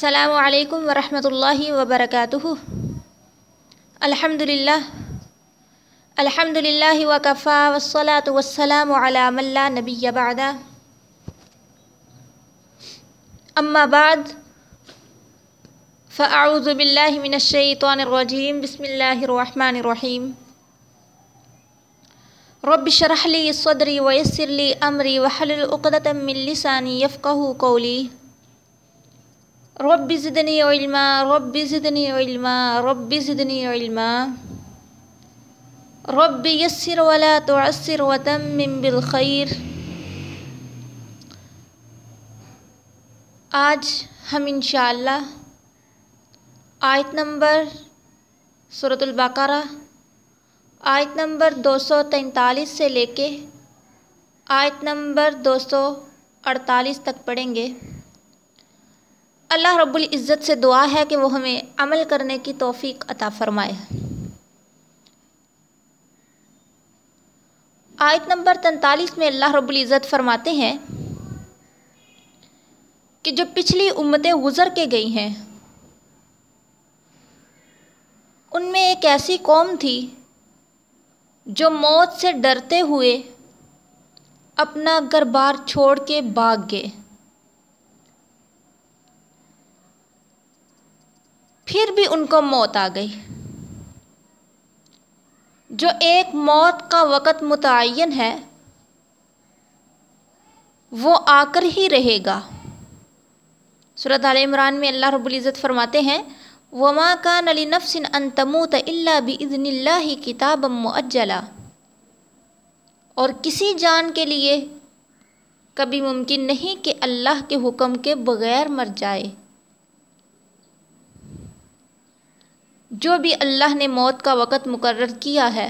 السلام علیکم ورحمۃ اللہ وبرکاتہ۔ الحمد للہ الحمد للہ وکفا وصلاۃ وسلام علام اللہ نبی بعد۔ اما بعد، فاعوذ باللہ من الشیطان الرجیم۔ بسم اللہ الرحمن الرحیم۔ رب شرح لی صدری ویسر لی امری وحلل عقدۃ من لسانی یفقهوا قولی۔ رب زدنی علما رب زدنی علما رب زدنی علما. رب یسر ولا تعسر وتمم بالخیر. آج ہم انشاءاللہ آیت نمبر صورت البقرہ، آیت نمبر دو سو تینتالیس سے لے کے آیت نمبر دو سو اڑتالیس تک پڑھیں گے۔ اللہ رب العزت سے دعا ہے کہ وہ ہمیں عمل کرنے کی توفیق عطا فرمائے۔ آیت نمبر تینتالیس میں اللہ رب العزت فرماتے ہیں کہ جو پچھلی امتیں گزر کے گئی ہیں، ان میں ایک ایسی قوم تھی جو موت سے ڈرتے ہوئے اپنا گھر بار چھوڑ کے بھاگ گئے۔ پھر بھی ان کو موت آ گئی۔ جو ایک موت کا وقت متعین ہے، وہ آ کر ہی رہے گا۔ صورت عال عمران میں اللہ رب العزت فرماتے ہیں، وما کا نلی نفسن ان تموت اللہ بزن اللہ کتاب معجلا اور کسی جان کے لیے کبھی ممکن نہیں کہ اللہ کے حکم کے بغیر مر جائے۔ جو بھی اللہ نے موت کا وقت مقرر کیا ہے،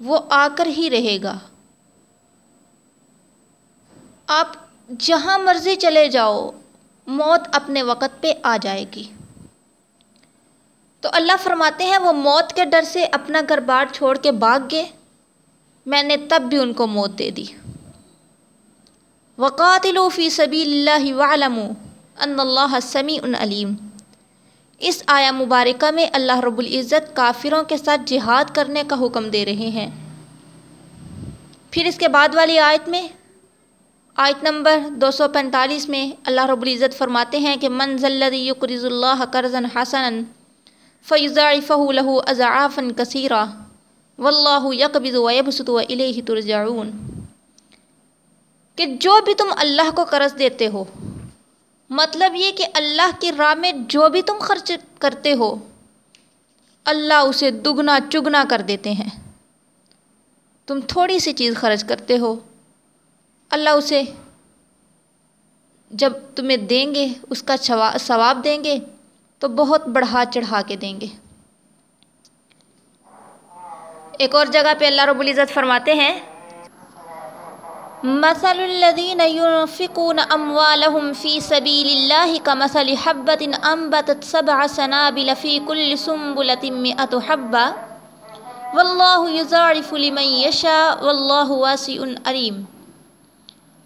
وہ آ کر ہی رہے گا۔ آپ جہاں مرضی چلے جاؤ، موت اپنے وقت پہ آ جائے گی۔ تو اللہ فرماتے ہیں، وہ موت کے ڈر سے اپنا گھر بار چھوڑ کے بھاگ گئے۔ میں نے تب بھی ان کو موت دے دی۔ وقاتلو فی سبیل اللہ وعلموا ان اللہ سمیع علیم۔ اس آیا مبارکہ میں اللہ رب العزت کافروں کے ساتھ جہاد کرنے کا حکم دے رہے ہیں۔ پھر اس کے بعد والی آیت میں، آیت نمبر دو سو پینتالیس میں اللہ رب العزت فرماتے ہیں کہ من ذلذی یقرض اللہ قرضا حسنا فیضاعفہ لہ اضعافا کثیرا واللہ یقبض ویبسط والیہ ترجعون۔ کہ جو بھی تم اللہ کو قرض دیتے ہو مطلب یہ کہ اللہ کی راہ میں جو بھی تم خرچ کرتے ہو، اللہ اسے دگنا چگنا کر دیتے ہیں۔ تم تھوڑی سی چیز خرچ کرتے ہو، اللہ اسے جب تمہیں دیں گے، اس کا ثواب دیں گے، تو بہت بڑھا چڑھا کے دیں گے۔ ایک اور جگہ پہ اللہ رب العزت فرماتے ہیں مثل الذين ينفقون اموالهم في سبيل الله كمثل حبة انبتت سبع سنابل في كل سنبلة مئة حبة. والله يضاعف لمن يشاء، والله واسع عليم.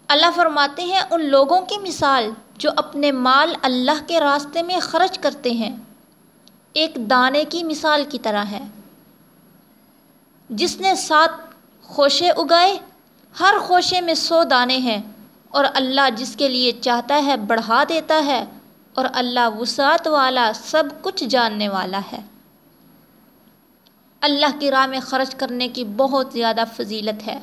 اللہ فرماتے ہیں، ان لوگوں کی مثال جو اپنے مال اللہ کے راستے میں خرچ کرتے ہیں، ایک دانے کی مثال کی طرح ہے۔ جس نے سات خوشے اگائے ہر خوشے میں سو دانے ہیں اور اللہ جس کے لیے چاہتا ہے بڑھا دیتا ہے اور اللہ وسعت والا سب کچھ جاننے والا ہے۔ اللہ کی راہ میں خرچ کرنے کی بہت زیادہ فضیلت ہے۔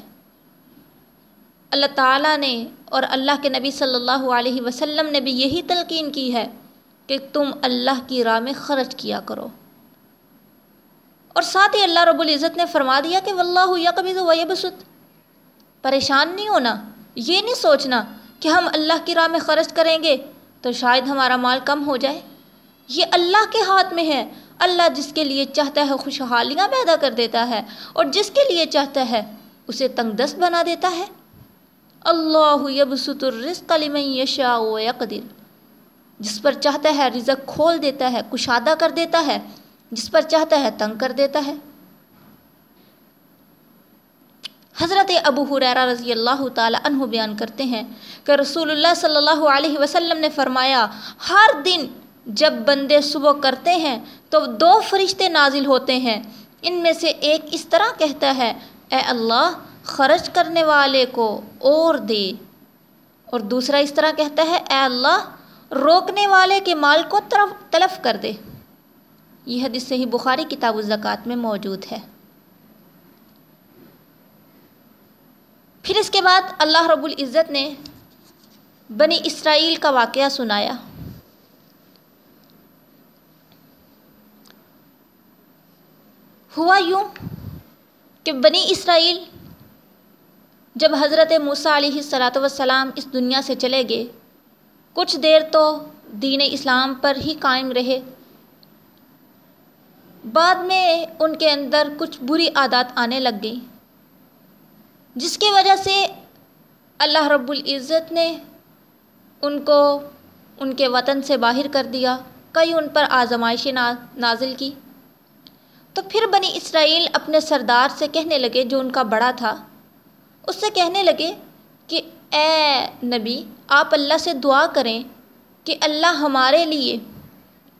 اللہ تعالیٰ نے اور اللہ کے نبی صلی اللہ علیہ وسلم نے بھی یہی تلقین کی ہے کہ تم اللہ کی راہ میں خرچ کیا کرو۔ اور ساتھ ہی اللہ رب العزت نے فرما دیا کہ واللہ یقبض و یبسط۔ پریشان نہیں ہونا، یہ نہیں سوچنا کہ ہم اللہ کی راہ میں خرچ کریں گے تو شاید ہمارا مال کم ہو جائے۔ یہ اللہ کے ہاتھ میں ہے۔ اللہ جس کے لیے چاہتا ہے خوشحالیاں پیدا کر دیتا ہے اور جس کے لیے چاہتا ہے اسے تنگ دست بنا دیتا ہے۔ اللہ یبسط الرزق لمن یشاء و یقدر۔ جس پر چاہتا ہے رزق کھول دیتا ہے، کشادہ کر دیتا ہے۔ جس پر چاہتا ہے تنگ کر دیتا ہے۔ حضرت ابو حریرہ رضی اللہ تعالی عنہ بیان کرتے ہیں کہ رسول اللہ صلی اللہ علیہ وسلم نے فرمایا، ہر دن جب بندے صبح کرتے ہیں تو دو فرشتے نازل ہوتے ہیں۔ ان میں سے ایک اس طرح کہتا ہے، اے اللہ، خرچ کرنے والے کو اور دے۔ اور دوسرا اس طرح کہتا ہے، اے اللہ، روکنے والے کے مال کو طرف تلف کر دے۔ یہ حدیث صحیح بخاری کتاب الزکوٰۃ میں موجود ہے۔ پھر اس کے بعد اللہ رب العزت نے بنی اسرائیل کا واقعہ سنایا۔ ہوا یوں کہ بنی اسرائیل جب حضرت موسیٰ علیہ الصلاۃ وسلام اس دنیا سے چلے گئے، کچھ دیر تو دین اسلام پر ہی قائم رہے۔ بعد میں ان کے اندر کچھ بری عادات آنے لگ گئیں۔ جس کی وجہ سے اللہ رب العزت نے ان کو ان کے وطن سے باہر کر دیا کئی ان پر آزمائشیں نازل کی۔ تو پھر بنی اسرائیل اپنے سردار سے کہنے لگے، جو ان کا بڑا تھا، اس سے کہنے لگے کہ، اے نبی، آپ اللہ سے دعا کریں کہ اللہ ہمارے لیے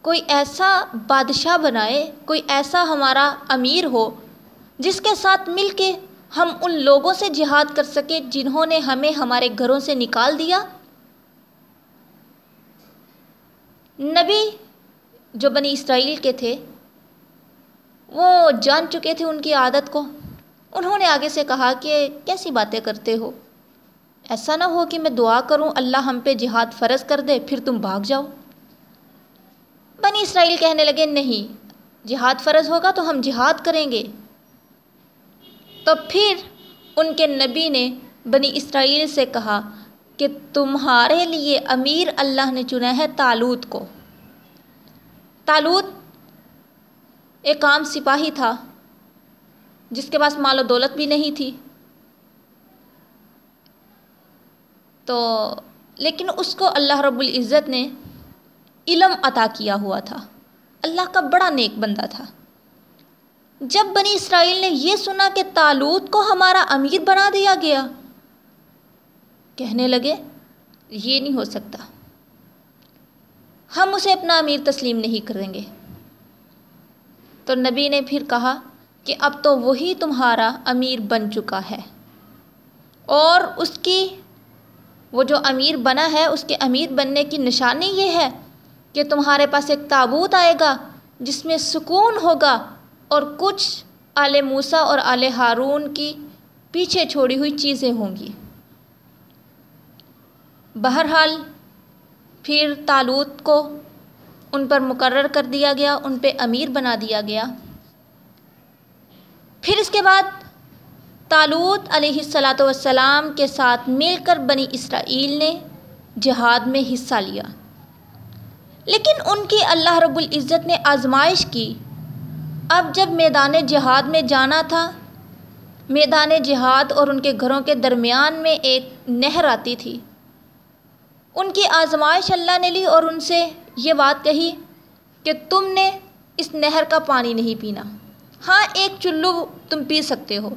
کوئی ایسا بادشاہ بنائے، کوئی ایسا ہمارا امیر ہو، جس کے ساتھ مل کے ہم ان لوگوں سے جہاد کر سکیں جنہوں نے ہمیں ہمارے گھروں سے نکال دیا؟ نبی جو بنی اسرائیل کے تھے، وہ جان چکے تھے ان کی عادت کو۔ انہوں نے آگے سے کہا کہ کیسی باتیں کرتے ہو؟ ایسا نہ ہو کہ میں دعا کروں، اللہ ہم پہ جہاد فرض کر دے، پھر تم بھاگ جاؤ۔ بنی اسرائیل کہنے لگے، نہیں، جہاد فرض ہوگا تو ہم جہاد کریں گے۔ تو پھر ان کے نبی نے بنی اسرائیل سے کہا کہ تمہارے لیے امیر اللہ نے چنا ہے تالوت کو۔ تالوت ایک عام سپاہی تھا، جس کے پاس مال و دولت بھی نہیں تھی۔ تو لیکن اس کو اللہ رب العزت نے علم عطا کیا ہوا تھا۔ اللہ کا بڑا نیک بندہ تھا۔ جب بنی اسرائیل نے یہ سنا کہ تالوت کو ہمارا امیر بنا دیا گیا۔ کہنے لگے، یہ نہیں ہو سکتا۔ ہم اسے اپنا امیر تسلیم نہیں کریں گے۔ تو نبی نے پھر کہا کہ اب تو وہی تمہارا امیر بن چکا ہے۔ اور اس کی، وہ جو امیر بنا ہے، اس کے امیر بننے کی نشانی یہ ہے کہ تمہارے پاس ایک تابوت آئے گا جس میں سکون ہوگا۔ اور کچھ آل موسیٰ اور آل ہارون کی پیچھے چھوڑی ہوئی چیزیں ہوں گی۔ بہرحال پھر تالوت کو ان پر مقرر کر دیا گیا، ان پہ امیر بنا دیا گیا۔ پھر اس کے بعد تالوت علیہ الصلاۃ والسلام کے ساتھ مل کر بنی اسرائیل نے جہاد میں حصہ لیا۔ لیکن ان کی اللہ رب العزت نے آزمائش کی اب جب میدان جہاد میں جانا تھا، میدان جہاد اور ان کے گھروں کے درمیان میں ایک نہر آتی تھی۔ ان کی آزمائش اللہ نے لی اور ان سے یہ بات کہی کہ تم نے اس نہر کا پانی نہیں پینا۔ ہاں ایک چلو تم پی سکتے ہو،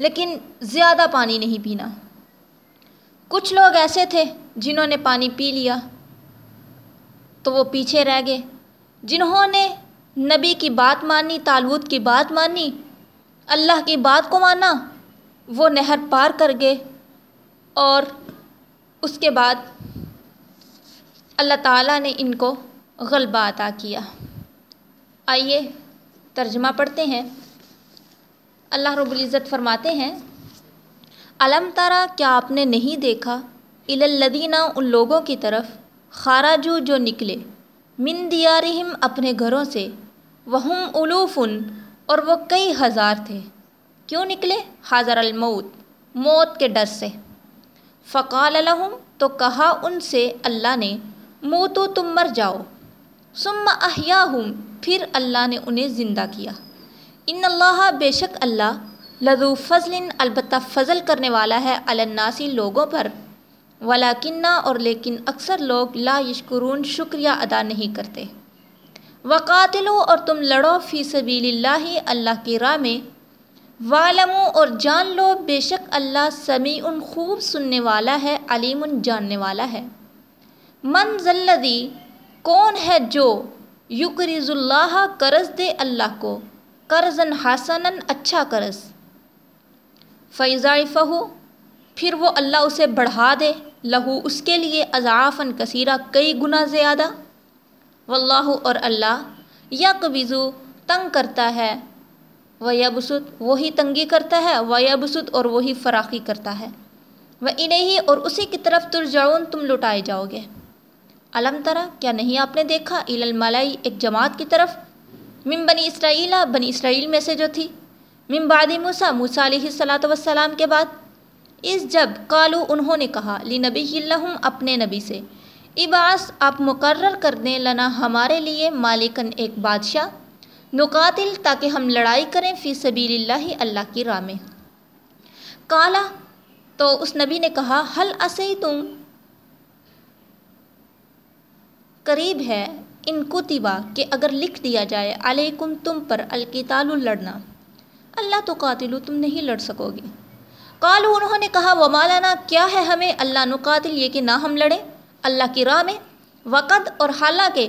لیکن زیادہ پانی نہیں پینا۔ کچھ لوگ ایسے تھے جنہوں نے پانی پی لیا تو وہ پیچھے رہ گئے، جنہوں نے نبی کی بات مانی، تالوت کی بات مانی، اللہ کی بات کو مانا، وہ نہر پار کر گئے۔ اور اس کے بعد اللہ تعالیٰ نے ان کو غلبہ عطا کیا۔ آئیے ترجمہ پڑھتے ہیں۔ اللہ رب العزت فرماتے ہیں، علم تارا کیا آپ نے نہیں دیکھا؟ الدینہ ان لوگوں کی طرف خاراجو جو نکلے، من دیارہم اپنے گھروں سے۔ وہم علوفن اور وہ کئی ہزار تھے۔ کیوں نکلے؟ حاضر الموت، موت کے ڈر سے۔ فقال الحم تو کہا ان سے اللہ نے منہ تو تم مر جاؤ۔ ثم احیا پھر اللہ نے انہیں زندہ کیا۔ ان اللہ، بے شک اللہ، لذو فضل البتہ فضل کرنے والا ہے الناسی لوگوں پر۔ ولاکنہ اور لیکن اکثر لوگ لا یشکرون، شکریہ ادا نہیں کرتے۔ وقاتلو اور تم لڑو فی سبیل اللہ اللہ کی راہ میں۔ والمو اور جان لو، بے شک اللہ سمیع خوب سننے والا ہے، علیم جاننے والا ہے۔ من ذلدی کون ہے جو یقرض اللہ قرض دے اللہ کو؟ قرضن حسن اچھا قرض۔ فیضا فہو پھر وہ اللہ اسے بڑھا دے، لہو اس کے لیے اضافاً کثیرہ، کئی گنا زیادہ۔ واللہ اور اللہ، یا قبضو، تنگ کرتا ہے۔ و یا بسد وہی تنگی کرتا ہے۔ و یا بسد اور وہی فراخی کرتا ہے۔ وہ انہیں اور اسی کی طرف ترجعون، تم لٹائے جاؤ گے۔ علم طرح کیا نہیں آپ نے دیکھا؟ عل الملائی، ایک جماعت کی طرف۔ من بنی اسرائیلہ بنی اسرائیل میں سے جو تھی۔ من بعد موسیٰ موسیٰ علیہ السلاۃ وسلام کے بعد۔ اس جب کالو انہوں نے کہا لی نبی اللہم اپنے نبی سے۔ اباس آپ مقرر کر دیں لنا ہمارے لیے مالکن ایک بادشاہ۔ نقاتل تاکہ ہم لڑائی کریں فی سبیل اللہ اللہ کی راہ میں۔ کالا تو اس نبی نے کہا حل اسی تم قریب ہے ان کتبہ کہ اگر لکھ دیا جائے، علیکم تم پر الکتال لڑنا۔ اللہ تو قاتل تم نہیں لڑ سکو گے۔ کالو انہوں نے کہا وہ مالانا کیا ہے ہمیں؟ اللہ نقاتل یہ کہ نہ ہم لڑیں۔ اللہ کی راہ میں، وقت اور حالانکہ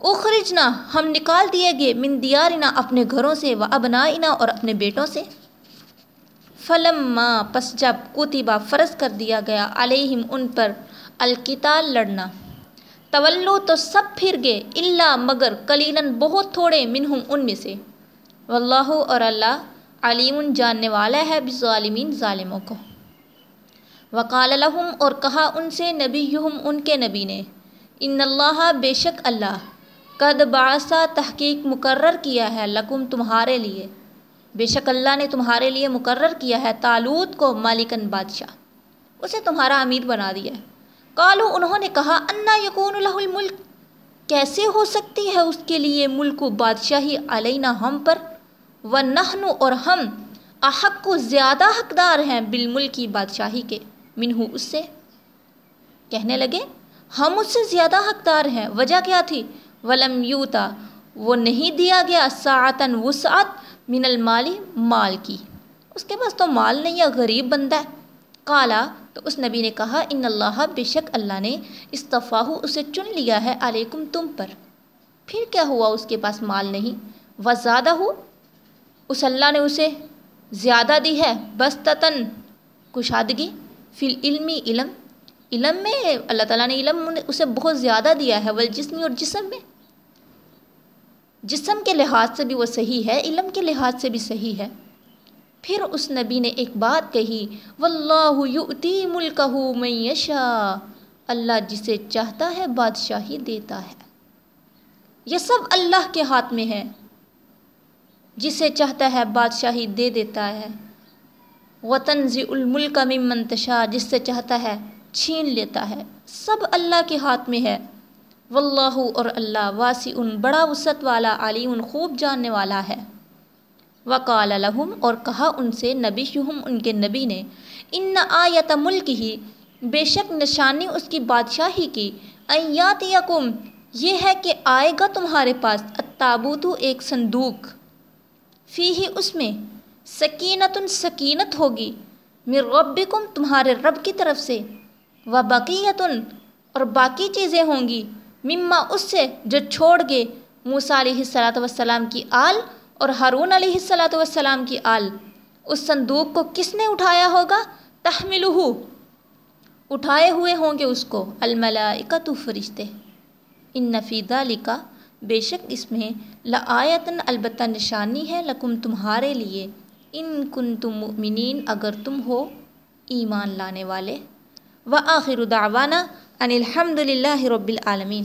اخرجنا ہم نکال دیے گئے من دیارنا اپنے گھروں سے، و ابنائنا اور اپنے بیٹوں سے۔ فلم پس جب کتبہ فرض کر دیا گیا علیہم ان پر الکتال لڑنا طولو تو سب پھر گئے اللہ مگر کلیلاً بہت تھوڑے منہم ان میں سے۔ واللہ اور اللہ علیم جاننے والا ہے بظالمین ظالموں کو۔ وقال لہم اور کہا ان سے نبی ان کے نبی نے، ان اللہ بے شک اللہ، قد باسا تحقیق مقرر کیا ہے لکم تمہارے لیے۔ بے شک اللہ نے تمہارے لیے مقرر کیا ہے تالوت کو، مالکن بادشاہ۔ اسے تمہارا امیر بنا دیا ہے۔ کالو انہوں نے کہا، انا یقون الہ الملک۔ کیسے ہو سکتی ہے اس کے لیے ملک و بادشاہی علینا ہم پر؟ و نہنو اور ہم احق کو زیادہ حقدار ہیں بالملکی بادشاہی کے۔ منہو اس سے کہنے لگے، ہم اس سے زیادہ حقدار ہیں، وجہ کیا تھی؟ ولم یوتا، وہ نہیں دیا گیا ساعتاً وسعت من المالی مال کی۔ اس کے پاس تو مال نہیں ہے، غریب بندہ ہے۔ کالا تو اس نبی نے کہا، ان اللہ بے شک اللہ نے استفاح اسے چن لیا ہے علیکم تم پر۔ پھر کیا ہوا اس کے پاس مال نہیں؟ وہ زیادہ ہو اس اللہ نے اسے زیادہ دی ہے بس تتن کشادگی۔ فی علمی علم علم میں اللہ تعالیٰ نے علم اسے بہت زیادہ دیا ہے وہ جسمی اور جسم میں۔ جسم کے لحاظ سے بھی وہ صحیح ہے، علم کے لحاظ سے بھی صحیح ہے۔ پھر اس نبی نے ایک بات کہی، واللہ یؤتی ملکہ من یشا اللہ جسے چاہتا ہے، بادشاہی دیتا ہے۔ یہ سب اللہ کے ہاتھ میں ہے۔ جسے چاہتا ہے، بادشاہی دے دیتا ہے۔ وطن ضی الملک من منتشا جس سے چاہتا ہے چھین لیتا ہے۔ سب اللہ کے ہاتھ میں ہے۔ واللہ اور اللہ واسی ان بڑا وسعت والا علی ان خوب جاننے والا ہے۔ وقال لہم، اور کہا ان سے نبی یہم ان کے نبی نے، ان آیت ملک ہی بے شک نشانی اس کی بادشاہی کی۔ ایات یکم یہ ہے کہ آئے گا تمہارے پاس تابوتو ایک صندوق۔ فی ہی اس میں سکینت سکینت ہوگی۔ مر ربکم تمہارے رب کی طرف سے۔ و بقیتن، اور باقی چیزیں ہوں گی۔ مما اس سے جو چھوڑ گئے۔ موسیٰ علیہ السلاۃ والسلام کی آل اور ہارون علیہ السلاۃ والسلام کی آل۔ اس صندوق کو کس نے اٹھایا ہوگا؟ تحمل اٹھائے ہوئے ہوں گے اس کو۔ الملائکۃ فرشتے۔ ان نفیدہ لکھا بے شک اس میں لآیتن البتہ نشانی ہے، لکم تمہارے لیے۔ ان کن تم مؤمنین، اگر تم ہو ایمان لانے والے۔ و آخر دعوانا ان الحمد للہ رب العالمین۔